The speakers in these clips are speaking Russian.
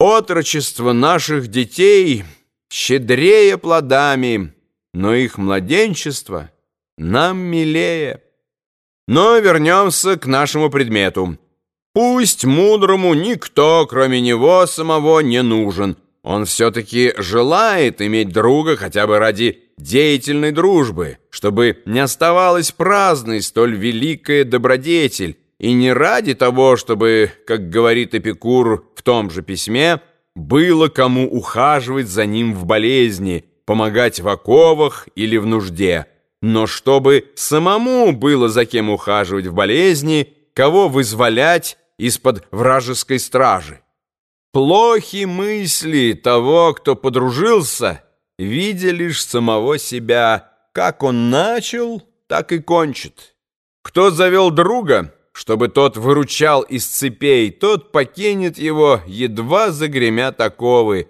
Отрочество наших детей щедрее плодами, но их младенчество нам милее. Но вернемся к нашему предмету. Пусть мудрому никто, кроме него самого, не нужен. Он все-таки желает иметь друга хотя бы ради деятельной дружбы, чтобы не оставалась праздной столь великая добродетель, и не ради того, чтобы, как говорит Эпикур в том же письме, было кому ухаживать за ним в болезни, помогать в оковах или в нужде, но чтобы самому было за кем ухаживать в болезни, кого вызволять из-под вражеской стражи. Плохи мысли того, кто подружился, видя лишь самого себя, как он начал, так и кончит. Кто завел друга — чтобы тот выручал из цепей, тот покинет его, едва загремят оковы.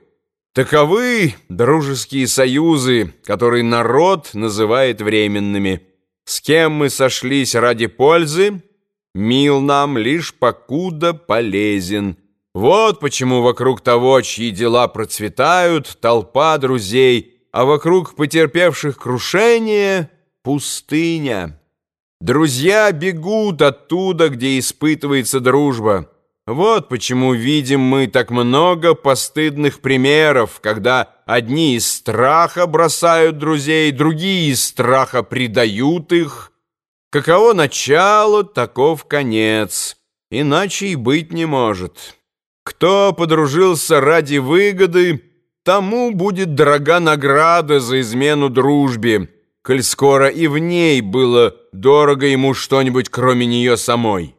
Таковы дружеские союзы, которые народ называет временными. С кем мы сошлись ради пользы, мил нам лишь покуда полезен. Вот почему вокруг того, чьи дела процветают, толпа друзей, а вокруг потерпевших крушение — пустыня. Друзья бегут оттуда, где испытывается дружба. Вот почему видим мы так много постыдных примеров, когда одни из страха бросают друзей, другие из страха предают их. Каково начало, таков конец, иначе и быть не может. Кто подружился ради выгоды, тому будет дорога награда за измену дружбе, коль скоро и в ней было дорого ему что-нибудь, кроме нее самой.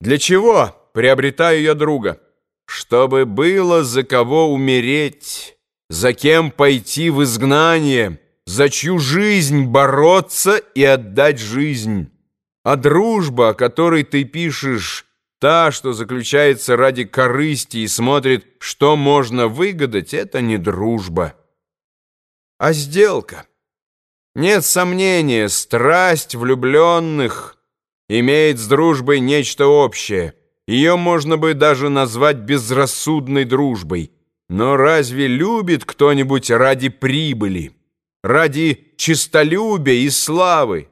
Для чего приобретаю я друга? Чтобы было за кого умереть, за кем пойти в изгнание, за чью жизнь бороться и отдать жизнь. А дружба, о которой ты пишешь, та, что заключается ради корысти и смотрит, что можно выгадать, это не дружба, а сделка. Нет сомнения, страсть влюбленных имеет с дружбой нечто общее. Ее можно бы даже назвать безрассудной дружбой. Но разве любит кто-нибудь ради прибыли, ради честолюбия и славы?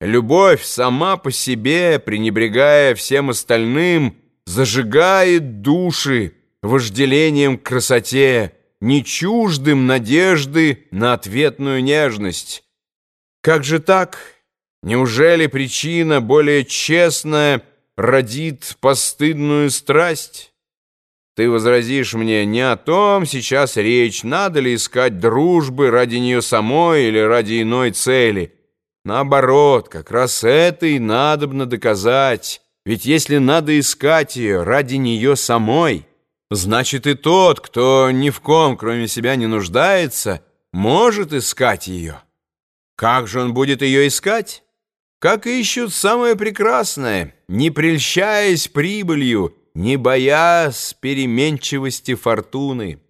Любовь сама по себе, пренебрегая всем остальным, зажигает души вожделением к красоте, не чуждым надежды на ответную нежность. Как же так? Неужели причина более честная родит постыдную страсть? Ты возразишь мне, не о том сейчас речь, надо ли искать дружбы ради нее самой или ради иной цели. Наоборот, как раз это и надобно доказать. Ведь если надо искать ее ради нее самой, значит и тот, кто ни в ком, кроме себя, не нуждается, может искать ее. Как же он будет ее искать? Как ищут самое прекрасное, не прельщаясь прибылью, не боясь переменчивости фортуны.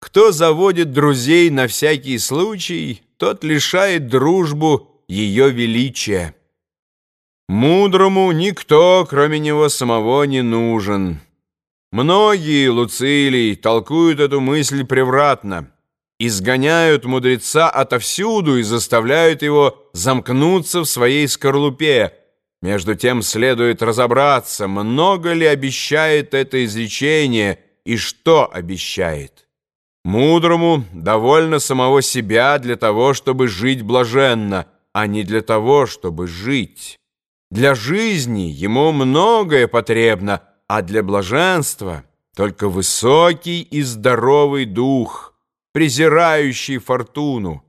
Кто заводит друзей на всякий случай, тот лишает дружбу ее величия. Мудрому никто, кроме него самого, не нужен. Многие, Луцилий, толкуют эту мысль превратно изгоняют мудреца отовсюду и заставляют его замкнуться в своей скорлупе. Между тем следует разобраться, много ли обещает это изречение и что обещает. Мудрому довольно самого себя для того, чтобы жить блаженно, а не для того, чтобы жить. Для жизни ему многое потребно, а для блаженства только высокий и здоровый дух – презирающий фортуну.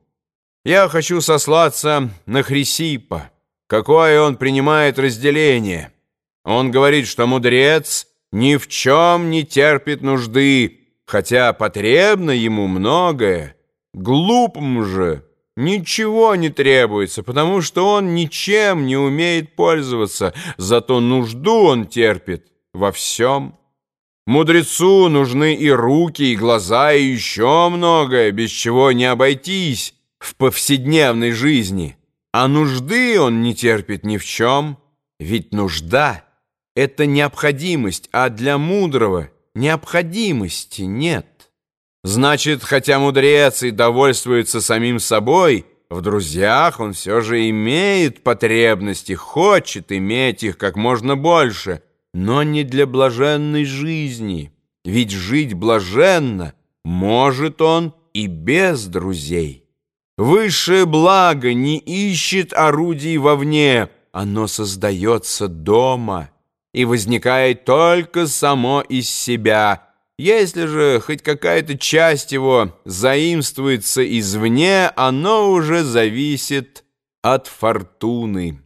Я хочу сослаться на Хрисипа. Какое он принимает разделение. Он говорит, что мудрец ни в чем не терпит нужды, хотя потребно ему многое. Глупым же ничего не требуется, потому что он ничем не умеет пользоваться, зато нужду он терпит во всем. Мудрецу нужны и руки, и глаза, и еще многое, без чего не обойтись в повседневной жизни. А нужды он не терпит ни в чем, ведь нужда — это необходимость, а для мудрого необходимости нет. Значит, хотя мудрец и довольствуется самим собой, в друзьях он все же имеет потребности, хочет иметь их как можно больше, но не для блаженной жизни. Ведь жить блаженно может он и без друзей. Высшее благо не ищет орудий вовне, оно создается дома и возникает только само из себя. Если же хоть какая-то часть его заимствуется извне, оно уже зависит от фортуны».